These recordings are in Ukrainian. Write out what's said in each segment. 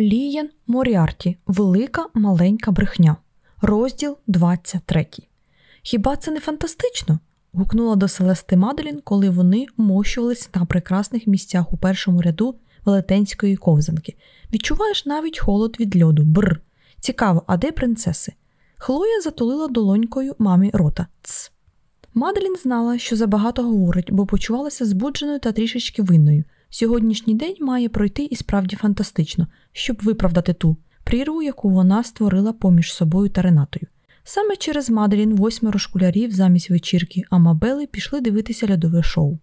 Лієн Моріарті Велика маленька брехня. Розділ 23. Хіба це не фантастично? гукнула до Селести Маделін, коли вони мощувались на прекрасних місцях у першому ряду велетенської ковзанки. Відчуваєш навіть холод від льоду. Бр. Цікаво, а де принцеси? Хлоя затулила долонькою мамі рота. Ц. Маделін знала, що забагато говорить, бо почувалася збудженою та трішечки винною. Сьогоднішній день має пройти і справді фантастично, щоб виправдати ту прірву, яку вона створила поміж собою та Ренатою. Саме через Маделін восьмеро школярів замість вечірки Амабели пішли дивитися льодове шоу.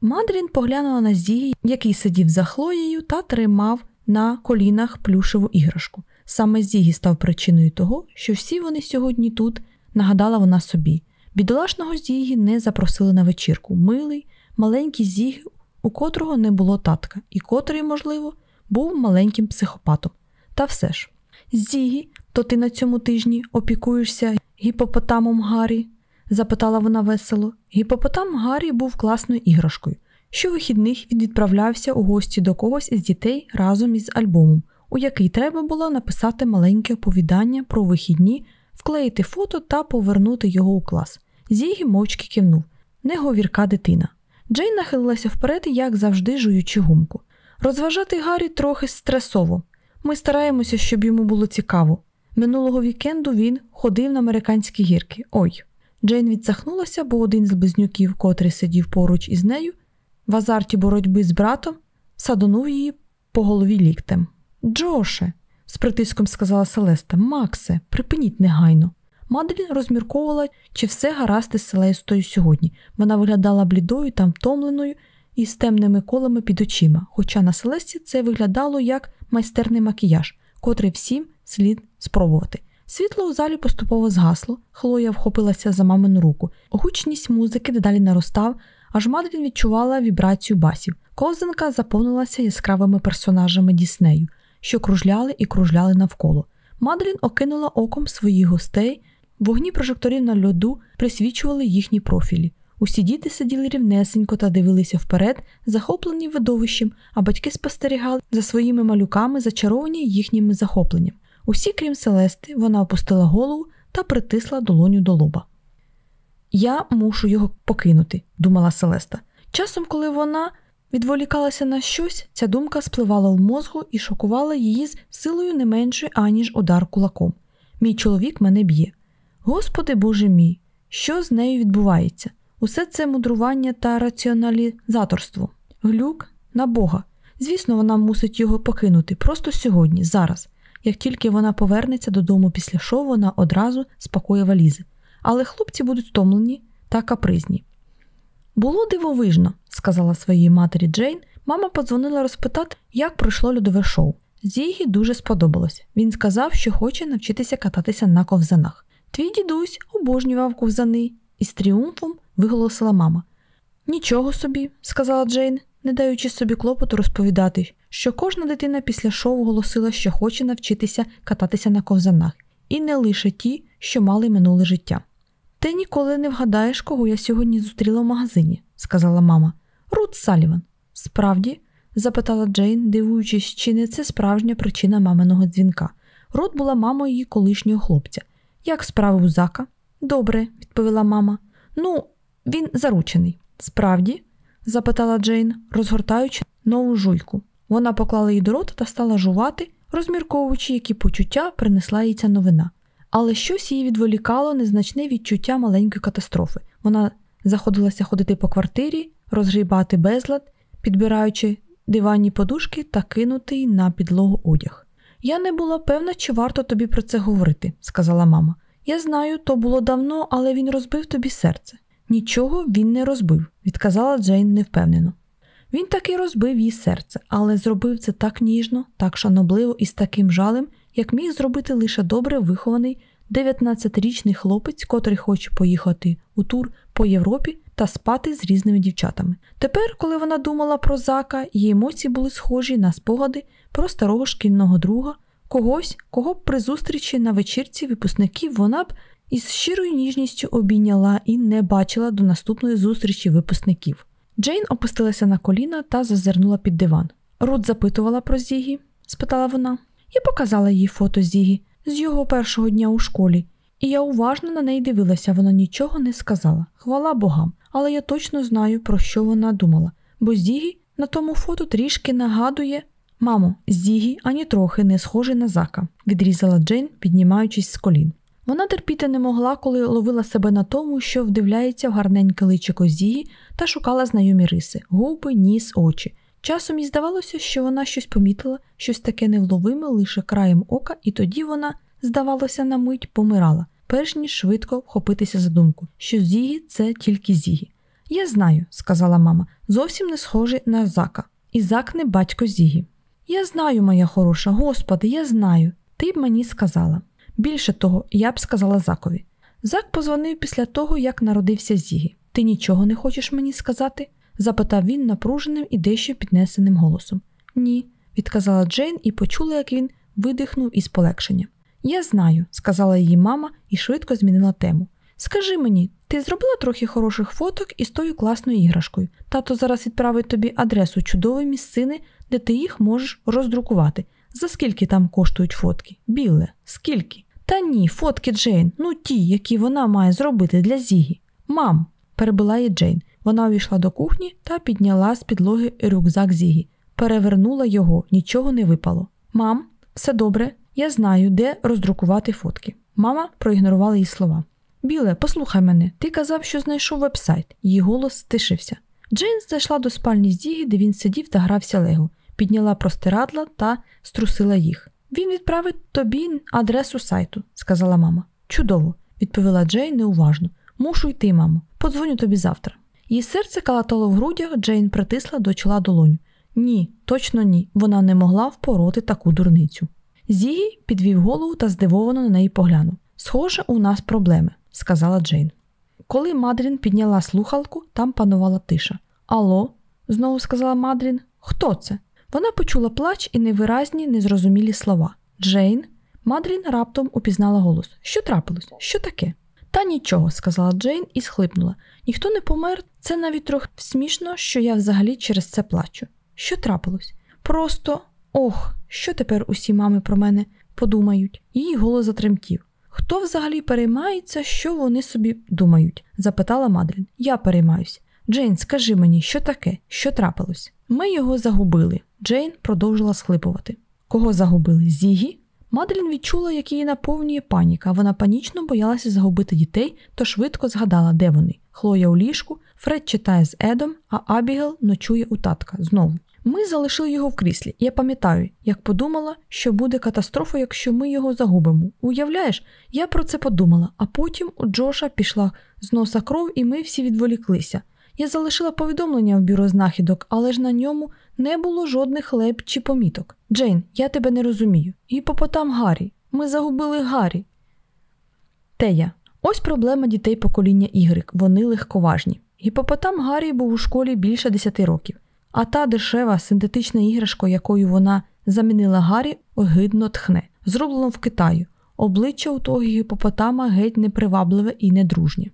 Маделін поглянула на Зігі, який сидів за Хлоєю та тримав на колінах плюшеву іграшку. Саме Зігі став причиною того, що всі вони сьогодні тут, нагадала вона собі. Бідолашного Зігі не запросили на вечірку. Милий, маленький Зігі у котрого не було татка, і котрий, можливо, був маленьким психопатом. Та все ж, Зігі, то ти на цьому тижні опікуєшся гіпопотамом Гаррі? запитала вона весело. Гіпопотам Гаррі був класною іграшкою. Щовихідних він відправлявся у гості до когось із дітей разом із альбомом, у який треба було написати маленьке оповідання про вихідні, вклеїти фото та повернути його у клас. Зігі мовчки кивнув. Неговірка дитина. Джейн нахилилася вперед, як завжди, жуючи гумку. Розважати Гаррі трохи стресово. Ми стараємося, щоб йому було цікаво. Минулого вікенду він ходив на американські гірки. Ой. Джейн відсахнулася, бо один з близнюків, котрий сидів поруч із нею, в азарті боротьби з братом, садонув її по голові ліктем. Джоше, з притиском сказала Селеста, Максе, припиніть негайно. Маделін розмірковувала, чи все гаразд із Селестою сьогодні. Вона виглядала блідою та втомленою і з темними колами під очима, хоча на Селесті це виглядало як майстерний макіяж, котрий всім слід спробувати. Світло у залі поступово згасло, Хлоя вхопилася за мамину руку. Гучність музики дедалі наростав, аж Маделін відчувала вібрацію басів. Ковзанка заповнилася яскравими персонажами Діснею, що кружляли і кружляли навколо. Маделін окинула оком своїх гостей. Вогні прожекторів на льоду присвічували їхні профілі. Усі діти сиділи рівнесенько та дивилися вперед, захоплені видовищем, а батьки спостерігали за своїми малюками, зачаровані їхніми захопленням. Усі, крім Селести, вона опустила голову та притисла долоню до лоба. Я мушу його покинути, думала Селеста. Часом, коли вона відволікалася на щось, ця думка спливала в мозгу і шокувала її з силою не меншою, аніж удар кулаком. Мій чоловік мене б'є. Господи Боже мій, що з нею відбувається? Усе це мудрування та раціоналізаторство, глюк на Бога. Звісно, вона мусить його покинути просто сьогодні, зараз. Як тільки вона повернеться додому після шоу, вона одразу спакує валізи. Але хлопці будуть втомлені та капризні. Було дивовижно, сказала своїй матері Джейн. Мама подзвонила розпитати, як пройшло льодове шоу. Зігі дуже сподобалось. Він сказав, що хоче навчитися кататися на ковзанах. Твій дідусь обожнював ковзани, і з тріумфом виголосила мама. Нічого собі, сказала Джейн, не даючи собі клопоту розповідати, що кожна дитина після шоу голосила, що хоче навчитися кататися на ковзанах, і не лише ті, що мали минуле життя. Ти ніколи не вгадаєш, кого я сьогодні зустріла в магазині, сказала мама. Рут Саліван. Справді? запитала Джейн, дивуючись, чи не це справжня причина маминого дзвінка. Рут була мамою її колишнього хлопця. Як справи у зака? Добре, відповіла мама. Ну, він заручений. Справді? запитала Джейн, розгортаючи нову жуйку. Вона поклала її до рота та стала жувати, розмірковуючи, які почуття принесла їй ця новина. Але щось її відволікало незначне відчуття маленької катастрофи. Вона заходилася ходити по квартирі, розгрібати безлад, підбираючи диванні подушки та кинутий на підлогу одяг. Я не була певна, чи варто тобі про це говорити, сказала мама. Я знаю, то було давно, але він розбив тобі серце. Нічого він не розбив, відказала Джейн невпевнено. Він таки розбив їй серце, але зробив це так ніжно, так шанобливо і з таким жалем, як міг зробити лише добре вихований 19-річний хлопець, котрий хоче поїхати у тур по Європі та спати з різними дівчатами. Тепер, коли вона думала про зака, її емоції були схожі на спогади про старого шкільного друга, когось, кого б при зустрічі на вечірці випускників вона б із щирою ніжністю обійняла і не бачила до наступної зустрічі випускників. Джейн опустилася на коліна та зазирнула під диван. Рут запитувала про Зігі. спитала вона. Я показала їй фото Зігі з його першого дня у школі, і я уважно на неї дивилася, вона нічого не сказала. Хвала богам, але я точно знаю, про що вона думала, бо Зігі на тому фото трішки нагадує. Мамо, Зігі ані трохи не схожий на зака, відрізала Джейн, піднімаючись з колін. Вона терпіти не могла, коли ловила себе на тому, що вдивляється в гарненьке личико Зігі та шукала знайомі риси губи, ніс, очі. Часом їй здавалося, що вона щось помітила, щось таке невловиме лише краєм ока, і тоді вона, здавалося, на мить помирала, перш ніж швидко вхопитися за думку, що Зігі це тільки Зігі. Я знаю, сказала мама, зовсім не схожий на зака. І зак не батько Зігі. Я знаю, моя хороша, господи, я знаю. Ти б мені сказала. Більше того, я б сказала Закові. Зак позвонив після того, як народився Зігі. Ти нічого не хочеш мені сказати? запитав він напруженим і дещо піднесеним голосом. Ні, відказала Джейн і почула, як він видихнув із полегшенням. Я знаю, сказала її мама і швидко змінила тему. Скажи мені, ти зробила трохи хороших фоток із тою класною іграшкою. Тато зараз відправить тобі адресу чудової місцини, де ти їх можеш роздрукувати. За скільки там коштують фотки? Біле, скільки? Та ні, фотки Джейн, ну ті, які вона має зробити для Зігі. Мам, перебила її Джейн. Вона увійшла до кухні та підняла з підлоги рюкзак Зігі. Перевернула його, нічого не випало. Мам, все добре, я знаю, де роздрукувати фотки. Мама проігнорувала її слова. Біле, послухай мене, ти казав, що знайшов вебсайт. Її голос стишився. Джейн зайшла до спальні Зігі, де він сидів та грався лего, підняла простирадла та струсила їх. Він відправить тобі адресу сайту, сказала мама. Чудово, відповіла Джейн неуважно. Мушу йти, мамо. Подзвоню тобі завтра. Її серце калатало в грудях, Джейн притисла до чола долоню. Ні, точно ні. Вона не могла впороти таку дурницю. Зігі підвів голову та здивовано на неї поглянув. Схоже, у нас проблеми, сказала Джейн. Коли Мадрін підняла слухалку, там панувала тиша. Алло, знову сказала Мадрін, хто це? Вона почула плач і невиразні, незрозумілі слова. Джейн, Мадрін раптом упізнала голос. Що трапилось? Що таке? Та нічого, сказала Джейн і схлипнула. Ніхто не помер, це навіть трохи смішно, що я взагалі через це плачу. Що трапилось? Просто ох, що тепер усі мами про мене подумають. Її голос затремтів. Хто взагалі переймається, що вони собі думають? запитала Мадрін. Я переймаюсь. Джейн, скажи мені, що таке, що трапилось? Ми його загубили. Джейн продовжила схлипувати. Кого загубили? Зігі? Мадрін відчула, як її наповнює паніка. Вона панічно боялася загубити дітей, то швидко згадала, де вони. Хлоя у ліжку, Фред читає з Едом, а Абігел ночує у татка знову. Ми залишили його в кріслі. Я пам'ятаю, як подумала, що буде катастрофа, якщо ми його загубимо. Уявляєш, я про це подумала, а потім у Джоша пішла з носа кров, і ми всі відволіклися. Я залишила повідомлення в бюро знахідок, але ж на ньому не було жодних леп чи поміток. Джейн, я тебе не розумію. Гіпопотам Гаррі. Ми загубили Гаррі. Тея. Ось проблема дітей покоління Ігрик. Вони легковажні. Гіпопотам Гаррі був у школі більше 10 років, а та дешева синтетична іграшка, якою вона замінила Гаррі, огидно тхне, зроблено в Китаю. Обличчя у того гіпопотама геть непривабливе і недружнє.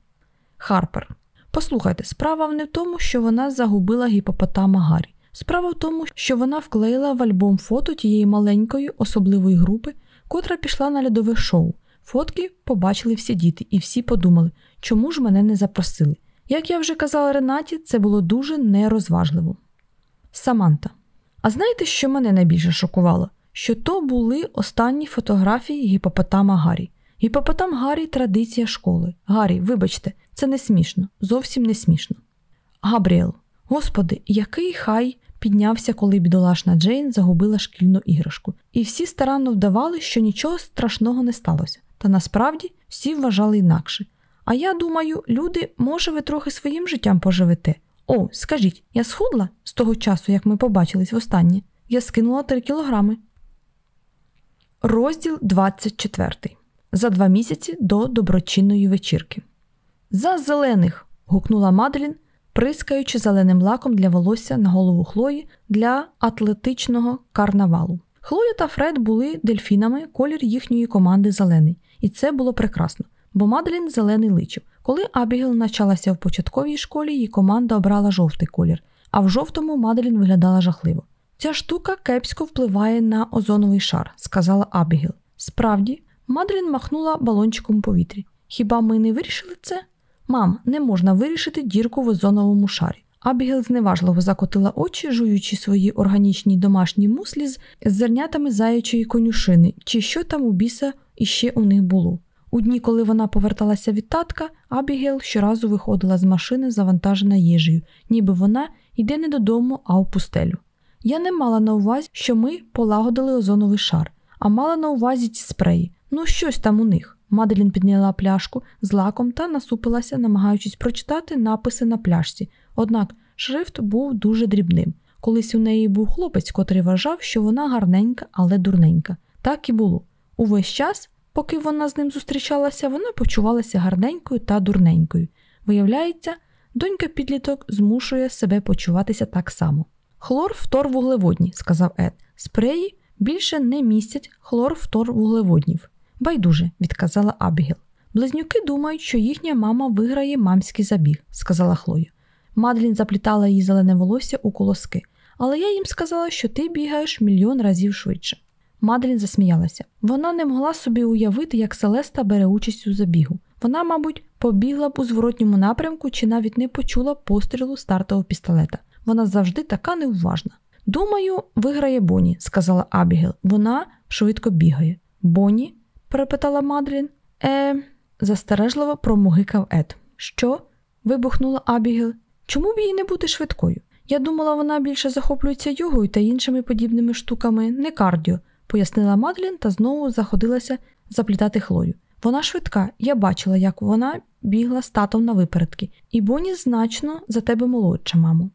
Харпер. Послухайте, справа не в тому, що вона загубила гіпопотама Гаррі. Справа в тому, що вона вклеїла в альбом фото тієї маленької особливої групи, котра пішла на льодове шоу. Фотки побачили всі діти, і всі подумали, чому ж мене не запросили. Як я вже казала Ренаті, це було дуже нерозважливо. Саманта. А знаєте, що мене найбільше шокувало? Що то були останні фотографії гіпопотама Гаррі. Гіпопотам Гаррі традиція школи. Гаррі, вибачте, це не смішно, зовсім не смішно. Габріел. Господи, який хай піднявся, коли бідолашна Джейн загубила шкільну іграшку, і всі старанно вдавали, що нічого страшного не сталося. Та насправді всі вважали інакше. А я думаю, люди, може, ви трохи своїм життям поживете. О, скажіть, я схудла з того часу, як ми побачились востаннє? Я скинула 3 кілограми. Розділ 24. За два місяці до доброчинної вечірки. За зелених. гукнула Маделін, прискаючи зеленим лаком для волосся на голову Хлої для атлетичного карнавалу. Хлоя та Фред були дельфінами, колір їхньої команди зелений, і це було прекрасно, бо Маделін зелений личив. Коли Абігел навчалася в початковій школі, її команда обрала жовтий колір, а в жовтому Маделін виглядала жахливо. Ця штука кепсько впливає на озоновий шар, сказала Абігіл. Справді, Мадрін махнула балончиком у повітрі. Хіба ми не вирішили це? Мам, не можна вирішити дірку в озоновому шарі. Абігел зневажливо закотила очі, жуючи свої органічні домашні муслі з зернятами заячої конюшини, чи що там у біса іще у них було. У дні, коли вона поверталася від татка, Абігел щоразу виходила з машини, завантажена їжею, ніби вона йде не додому, а в пустелю. Я не мала на увазі, що ми полагодили озоновий шар, а мала на увазі ці спреї. Ну, щось там у них. Маделін підняла пляшку з лаком та насупилася, намагаючись прочитати написи на пляшці. Однак шрифт був дуже дрібним. Колись у неї був хлопець, котрий вважав, що вона гарненька, але дурненька. Так і було. Увесь час, поки вона з ним зустрічалася, вона почувалася гарненькою та дурненькою. Виявляється, донька підліток змушує себе почуватися так само. Хлор втор вуглеводні, сказав Ед. Спреї більше не містять хлор втор вуглеводнів. Байдуже, відказала Абігіл. Близнюки думають, що їхня мама виграє мамський забіг, сказала Хлоя. Мадлін заплітала її зелене волосся у колоски, але я їм сказала, що ти бігаєш мільйон разів швидше. Мадлін засміялася. Вона не могла собі уявити, як Селеста бере участь у забігу. Вона, мабуть, побігла б у зворотньому напрямку чи навіть не почула пострілу стартового пістолета. Вона завжди така неуважна. Думаю, виграє Боні, сказала Абігел. Вона швидко бігає. Боні? Перепитала Мадлін. Е, застережливо промугикав Ед. Що? вибухнула Абігел. Чому б їй не бути швидкою? Я думала, вона більше захоплюється йогою та іншими подібними штуками, не кардіо, пояснила Мадлін та знову заходилася заплітати Хлою. Вона швидка, я бачила, як вона бігла з татом на випередки, і Боні значно за тебе молодша, мамо.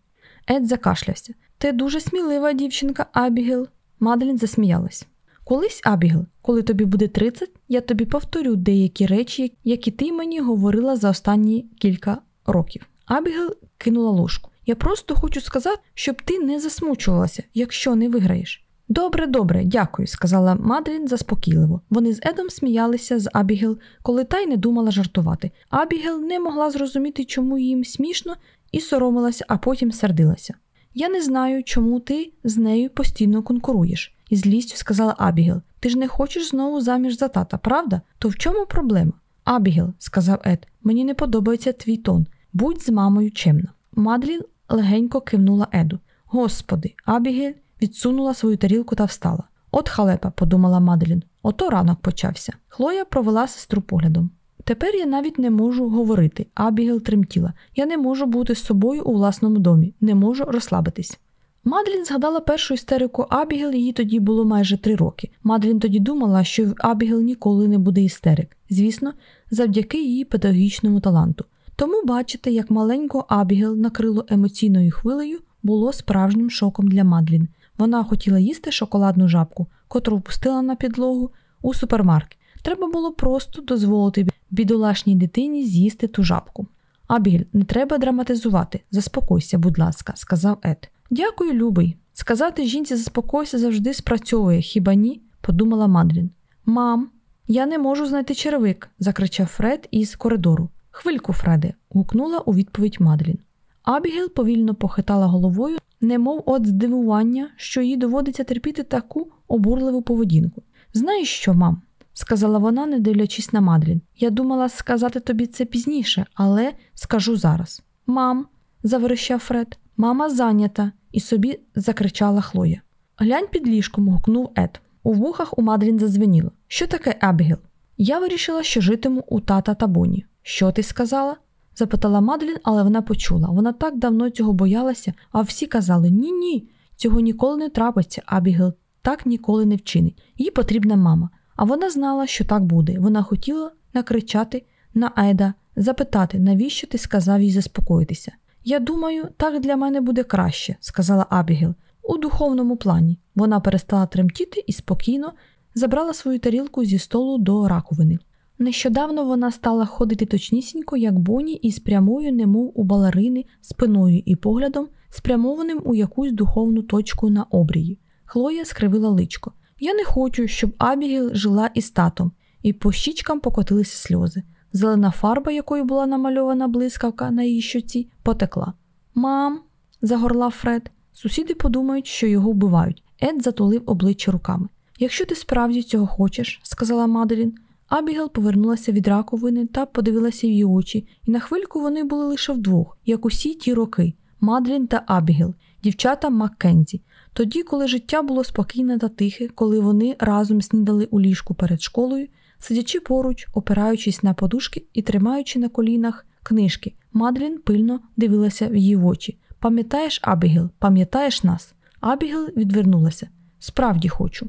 Ед закашлявся. Ти дуже смілива дівчинка, Абігел. Мадлін засміялась. Колись, Абігел, коли тобі буде 30, я тобі повторю деякі речі, які ти мені говорила за останні кілька років. Абігел кинула ложку. Я просто хочу сказати, щоб ти не засмучувалася, якщо не виграєш. Добре, добре, дякую, сказала Мадрін заспокійливо. Вони з Едом сміялися з Абігел, коли та й не думала жартувати. Абігел не могла зрозуміти, чому їм смішно, і соромилася, а потім сердилася. Я не знаю, чому ти з нею постійно конкуруєш, із злістю сказала Абігел. Ти ж не хочеш знову заміж за тата, правда? То в чому проблема? Абігел, сказав Ед, мені не подобається твій тон. Будь з мамою чемна. Мадлін легенько кивнула Еду. Господи, Абігель відсунула свою тарілку та встала. От халепа, подумала Маделін, ото ранок почався. Хлоя провела сестру поглядом. Тепер я навіть не можу говорити. Абігел тремтіла. Я не можу бути з собою у власному домі, не можу розслабитись. Мадлін згадала першу істерику Абігел, їй тоді було майже три роки. Мадлін тоді думала, що в Абігел ніколи не буде істерик, звісно, завдяки її педагогічному таланту. Тому бачити, як маленько Абігел накрило емоційною хвилею, було справжнім шоком для Мадлін. Вона хотіла їсти шоколадну жабку, котру впустила на підлогу у супермаркет. Треба було просто дозволити бідолашній дитині з'їсти ту жабку. Абігель, не треба драматизувати. Заспокойся, будь ласка, сказав Ед. Дякую, любий. Сказати жінці заспокойся завжди спрацьовує, хіба ні? подумала Мадлін. Мам, я не можу знайти черевик, закричав Фред із коридору. Хвильку, Фреде, гукнула у відповідь Мадлін. Абігел повільно похитала головою, немов от здивування, що їй доводиться терпіти таку обурливу поведінку. Знаєш що, мам? сказала вона, не дивлячись на Мадлін. Я думала сказати тобі це пізніше, але скажу зараз. Мам, заверещав Фред, мама зайнята, і собі закричала Хлоя. Глянь під ліжком, гукнув Ед. У вухах у Мадлін зазвеніло. Що таке Абігел? Я вирішила, що житиму у тата та Боні. Що ти сказала? запитала Мадлін, але вона почула. Вона так давно цього боялася, а всі казали: ні, ні, цього ніколи не трапиться, Абігел так ніколи не вчинить. Їй потрібна мама. А вона знала, що так буде. Вона хотіла накричати на Еда, запитати, навіщо ти сказав їй заспокоїтися. Я думаю, так для мене буде краще, сказала Абігел. У духовному плані. Вона перестала тремтіти і спокійно забрала свою тарілку зі столу до раковини. Нещодавно вона стала ходити точнісінько, як Боні, із прямою, немов у балерини, спиною і поглядом, спрямованим у якусь духовну точку на обрії. Хлоя скривила личко. Я не хочу, щоб Абігіл жила із татом, і по щічкам покотилися сльози. Зелена фарба, якою була намальована блискавка на її щоці, потекла. Мам, загорлав Фред, Сусіди подумають, що його вбивають. Ед затулив обличчя руками. Якщо ти справді цього хочеш, сказала Маделін. Абігел повернулася від раковини та подивилася в її очі, і на хвильку вони були лише вдвох, як усі ті роки Мадлін та Абігел, дівчата Маккензі. Тоді, коли життя було спокійне та тихе, коли вони разом снідали у ліжку перед школою, сидячи поруч, опираючись на подушки і тримаючи на колінах книжки, Мадлін пильно дивилася в її очі. Пам'ятаєш, Абігел, пам'ятаєш нас? Абігел відвернулася. Справді хочу.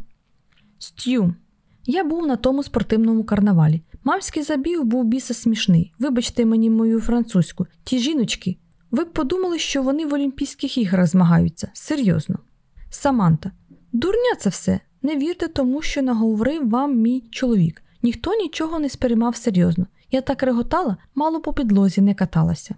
Стю. Я був на тому спортивному карнавалі. Мамський забіг був біса смішний. Вибачте мені мою французьку. Ті жіночки. Ви б подумали, що вони в Олімпійських іграх змагаються. Серйозно. Саманта. Дурня це все. Не вірте тому, що наговорив вам мій чоловік. Ніхто нічого не сприймав серйозно. Я так реготала, мало по підлозі не каталася.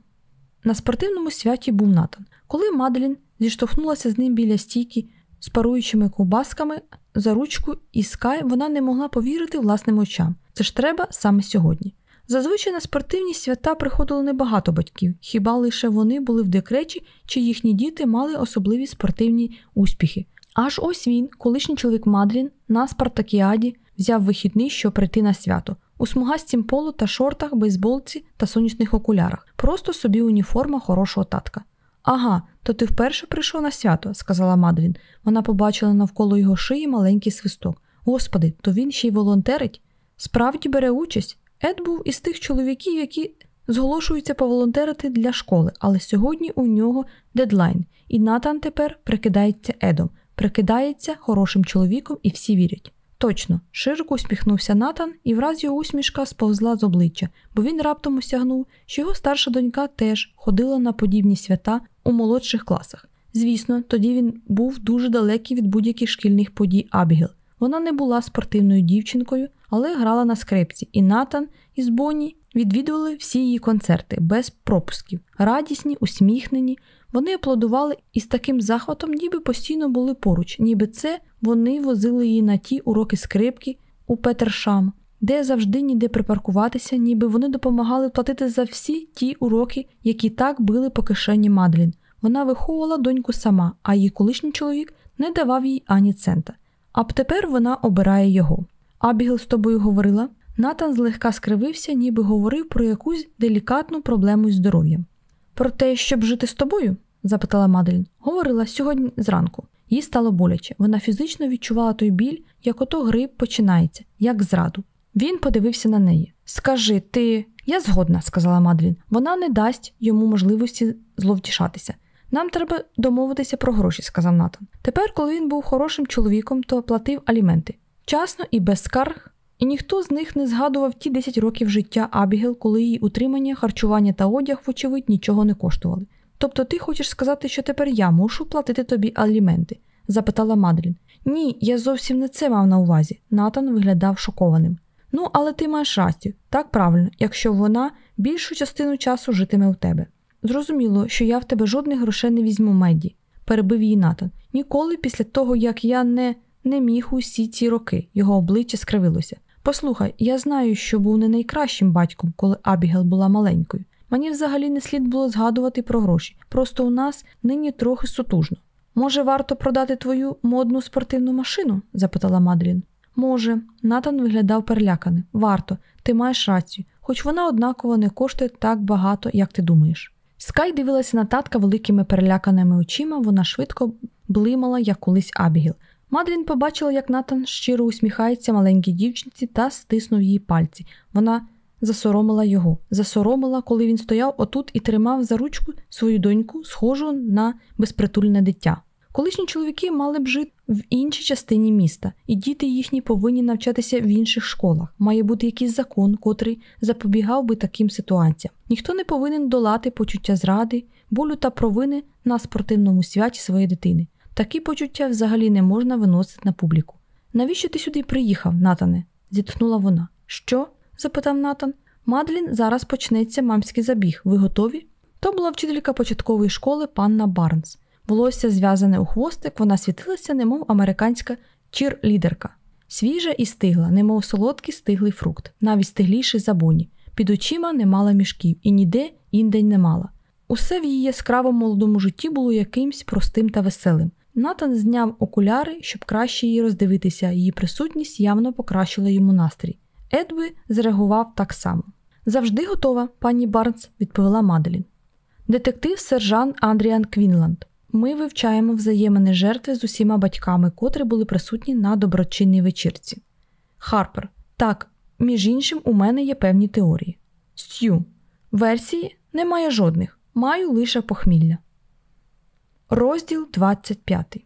На спортивному святі був Натан. Коли Маделін зіштовхнулася з ним біля стійки з паруючими ковбасками за ручку і скай, вона не могла повірити власним очам. Це ж треба саме сьогодні. Зазвичай на спортивні свята приходило небагато батьків, хіба лише вони були в декреті, чи їхні діти мали особливі спортивні успіхи. Аж ось він, колишній чоловік Мадрін, на спартакіаді, взяв вихідний, щоб прийти на свято, у смугастім полу та шортах, бейсболці та сонячних окулярах, просто собі уніформа хорошого татка. Ага, то ти вперше прийшов на свято, сказала Мадрін. Вона побачила навколо його шиї маленький свисток. Господи, то він ще й волонтерить? Справді бере участь. Ед був із тих чоловіків, які зголошуються поволонтерити для школи, але сьогодні у нього дедлайн, і Натан тепер прикидається Едом, прикидається хорошим чоловіком, і всі вірять. Точно, широко усміхнувся Натан, і враз його усмішка сповзла з обличчя, бо він раптом осягнув, що його старша донька теж ходила на подібні свята у молодших класах. Звісно, тоді він був дуже далекий від будь-яких шкільних подій Абігел. Вона не була спортивною дівчинкою, але грала на скрепці, і Натан із Бонні відвідували всі її концерти без пропусків, радісні, усміхнені. Вони аплодували із таким захватом, ніби постійно були поруч, ніби це вони возили її на ті уроки скрипки у Петершам, де завжди ніде припаркуватися, ніби вони допомагали платити за всі ті уроки, які так били по кишені Мадлін. Вона виховувала доньку сама, а її колишній чоловік не давав їй ані цента. А тепер вона обирає його. Абігел з тобою говорила. Натан злегка скривився, ніби говорив про якусь делікатну проблему із здоров'ям. Про те, щоб жити з тобою? запитала Маделін. Говорила сьогодні зранку. Їй стало боляче. Вона фізично відчувала той біль, як ото гриб починається, як зраду. Він подивився на неї. Скажи, ти. Я згодна, сказала Мадлін. Вона не дасть йому можливості зловтішатися. Нам треба домовитися про гроші, сказав Натан. Тепер, коли він був хорошим чоловіком, то платив аліменти. Вчасно і без скарг, і ніхто з них не згадував ті 10 років життя Абігел, коли її утримання, харчування та одяг, вочевидь, нічого не коштували. Тобто ти хочеш сказати, що тепер я мушу платити тобі аліменти? запитала Мадрін. Ні, я зовсім не це мав на увазі. Натан виглядав шокованим. Ну, але ти маєш рацію, так правильно, якщо вона більшу частину часу житиме у тебе. Зрозуміло, що я в тебе жодних грошей не візьму Медді, перебив її Натан. Ніколи після того, як я не не міг усі ці роки, його обличчя скривилося. Послухай, я знаю, що був не найкращим батьком, коли Абігел була маленькою. Мені взагалі не слід було згадувати про гроші, просто у нас нині трохи сутужно. Може, варто продати твою модну спортивну машину? запитала Мадрін. Може, Натан виглядав переляканим. Варто, ти маєш рацію, хоч вона однаково не коштує так багато, як ти думаєш. Скай дивилася на татка великими переляканими очима, вона швидко блимала, як колись Абігіл. Мадрін побачила, як Натан щиро усміхається маленькій дівчинці та стиснув її пальці. Вона засоромила його, засоромила, коли він стояв отут і тримав за ручку свою доньку, схожу на безпритульне дитя. Колишні чоловіки мали б жити в іншій частині міста, і діти їхні повинні навчатися в інших школах. Має бути якийсь закон, котрий запобігав би таким ситуаціям. Ніхто не повинен долати почуття зради, болю та провини на спортивному святі своєї дитини. Такі почуття взагалі не можна виносити на публіку. Навіщо ти сюди приїхав, Натане? зітхнула вона. Що? запитав Натан. Мадлін, зараз почнеться мамський забіг. Ви готові? То була вчителька початкової школи панна Барнс. Волосся зв'язане у хвостик, вона світилася, немов американська чір-лідерка. Свіжа і стигла, немов солодкий стиглий фрукт, навіть стигліший за боні. Під очима не мала мішків і ніде індень не мала. Усе в її яскравому молодому житті було якимсь простим та веселим. Натан зняв окуляри, щоб краще її роздивитися, її присутність явно покращила йому настрій. Едві зреагував так само. Завжди готова, пані Барнс, відповіла Маделін. Детектив сержант Андріан Квінланд. Ми вивчаємо взаємини жертви з усіма батьками, котрі були присутні на доброчинній вечірці. Харпер. Так, між іншим, у мене є певні теорії. Стю. Версії немає жодних. Маю лише похмілля. Розділ 25.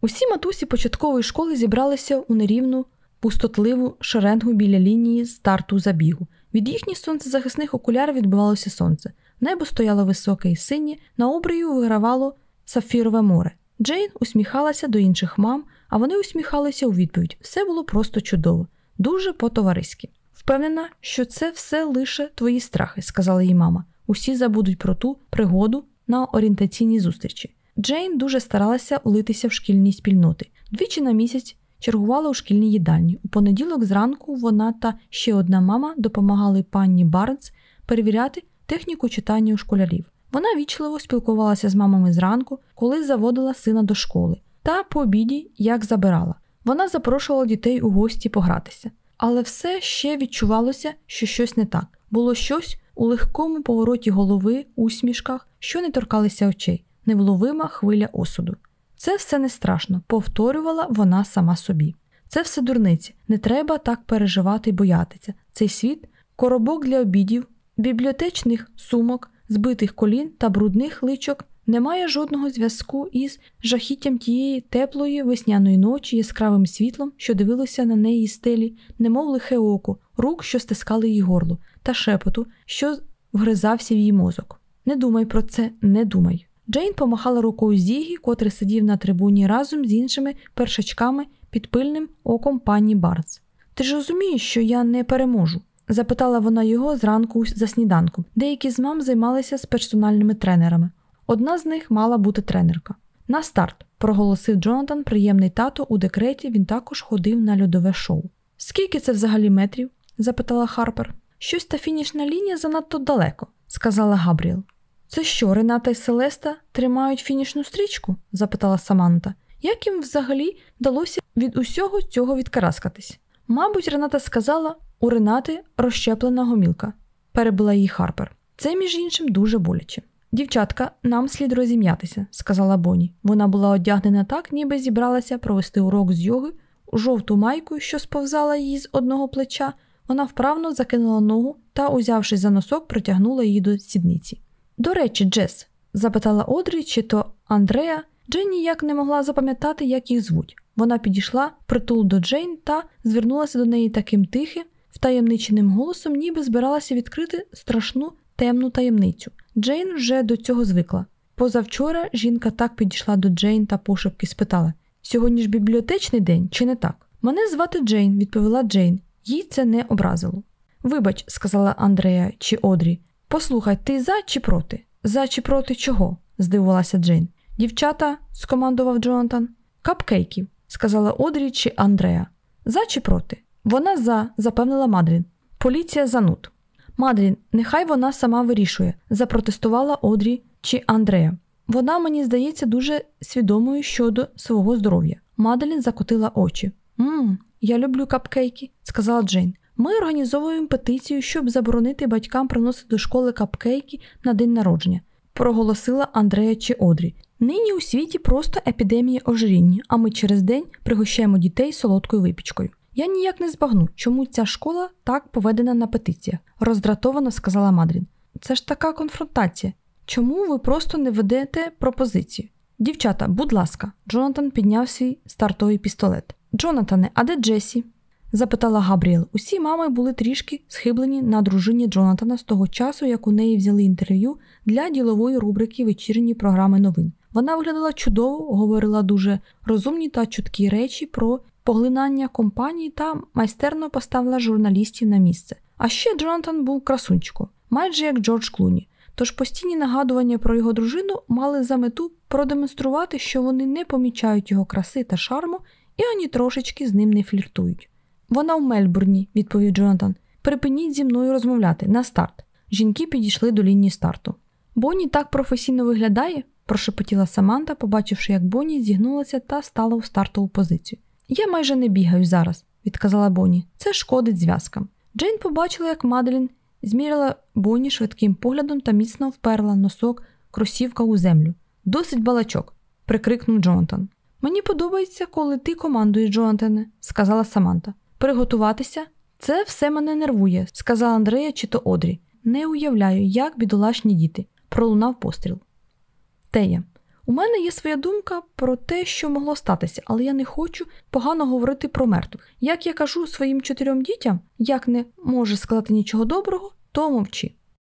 Усі матусі початкової школи зібралися у нерівну, пустотливу шеренгу біля лінії старту забігу. Від їхніх сонцезахисних окулярів відбивалося сонце. Небо стояло високе і синє, на обрію вигравало сапфірове море. Джейн усміхалася до інших мам, а вони усміхалися у відповідь. Все було просто чудово, дуже по-товариськи. Впевнена, що це все лише твої страхи, сказала їй мама. Усі забудуть про ту пригоду на орієнтаційній зустрічі. Джейн дуже старалася улитися в шкільні спільноти. Двічі на місяць чергувала у шкільній їдальні. У понеділок зранку вона та ще одна мама допомагали пані Барнс перевіряти техніку читання у школярів. Вона вічливо спілкувалася з мамами зранку, коли заводила сина до школи, та по обіді як забирала. Вона запрошувала дітей у гості погратися. Але все ще відчувалося, що щось не так. Було щось у легкому повороті голови, усмішках, що не торкалися очей, невловима хвиля осуду. Це все не страшно, повторювала вона сама собі. Це все дурниці, не треба так переживати і боятися. Цей світ коробок для обідів, бібліотечних сумок, збитих колін та брудних личок не має жодного зв'язку із жахіттям тієї теплої весняної ночі, яскравим світлом, що дивилося на неї стелі, немов лихе око, рук, що стискали її горло, та шепоту, що вгризався в її мозок. Не думай про це, не думай. Джейн помахала рукою Зігі, котрий сидів на трибуні разом з іншими першачками під пильним оком пані Барц. Ти ж розумієш, що я не переможу? запитала вона його зранку за сніданком. Деякі з мам займалися з персональними тренерами. Одна з них мала бути тренерка. На старт, проголосив Джонатан, приємний тато у декреті, він також ходив на льодове шоу. Скільки це взагалі метрів? запитала Харпер. Щось та фінішна лінія занадто далеко, сказала Габріел. Це що, Рената і Селеста тримають фінішну стрічку? запитала Саманта. Як їм взагалі вдалося від усього цього відкараскатись? Мабуть, Рената сказала, у Ренати розщеплена гомілка, перебила її Харпер. Це, між іншим, дуже боляче. Дівчатка, нам слід розім'ятися, сказала Боні. Вона була одягнена так, ніби зібралася провести урок з йоги, жовту майку, що сповзала її з одного плеча, вона вправно закинула ногу та, узявшись за носок, притягнула її до сідниці. До речі, Джес, запитала Одрі, чи то Андрея, Джен ніяк не могла запам'ятати, як їх звуть. Вона підійшла притул до Джейн та звернулася до неї таким тихим, втаємниченим голосом, ніби збиралася відкрити страшну темну таємницю. Джейн вже до цього звикла. Позавчора жінка так підійшла до Джейн та пошепки спитала: Сьогодні ж бібліотечний день чи не так? Мене звати Джейн, відповіла Джейн. Їй це не образило. Вибач, сказала Андрея чи Одрі. Послухай, ти за чи проти? За чи проти чого? здивувалася Джейн. Дівчата, скомандував Джонатан. Капкейків, сказала Одрі чи Андрея. За чи проти? Вона за, запевнила Мадрін. Поліція зануд. Мадрін, нехай вона сама вирішує, запротестувала Одрі чи Андрея. Вона, мені здається, дуже свідомою щодо свого здоров'я. Маделін закотила очі. Мм, я люблю капкейки, сказала Джейн. Ми організовуємо петицію, щоб заборонити батькам приносити до школи капкейки на день народження, проголосила Андрея чи Одрі. Нині у світі просто епідемія ожиріння, а ми через день пригощаємо дітей солодкою випічкою. Я ніяк не збагну, чому ця школа так поведена на петиціях, роздратовано сказала Мадрін. Це ж така конфронтація. Чому ви просто не ведете пропозицію? Дівчата, будь ласка, Джонатан підняв свій стартовий пістолет. Джонатане, а де Джесі? Запитала Габріел. Усі мами були трішки схиблені на дружині Джонатана з того часу, як у неї взяли інтерв'ю для ділової рубрики вечірньої програми новин. Вона виглядала чудово, говорила дуже розумні та чуткі речі про поглинання компаній та майстерно поставила журналістів на місце. А ще Джонатан був красунчиком, майже як Джордж Клуні. Тож постійні нагадування про його дружину мали за мету продемонструвати, що вони не помічають його краси та шарму і ані трошечки з ним не фліртують. Вона в Мельбурні, відповів Джонатан. Припиніть зі мною розмовляти на старт. Жінки підійшли до лінії старту. Бонні так професійно виглядає, прошепотіла Саманта, побачивши, як Бонні зігнулася та стала у стартову позицію. Я майже не бігаю зараз, відказала Бонні. Це шкодить зв'язкам. Джейн побачила, як Маделін зміряла Бонні швидким поглядом та міцно вперла носок кросівка у землю. Досить балачок, прикрикнув Джонатан. Мені подобається, коли ти командуєш, Джонатане, сказала Саманта. Приготуватися? Це все мене нервує, сказала Андрея чи то Одрі. Не уявляю, як бідолашні діти. Пролунав постріл. Тея. У мене є своя думка про те, що могло статися, але я не хочу погано говорити про мертвих. Як я кажу своїм чотирьом дітям, як не може сказати нічого доброго, то мовчи.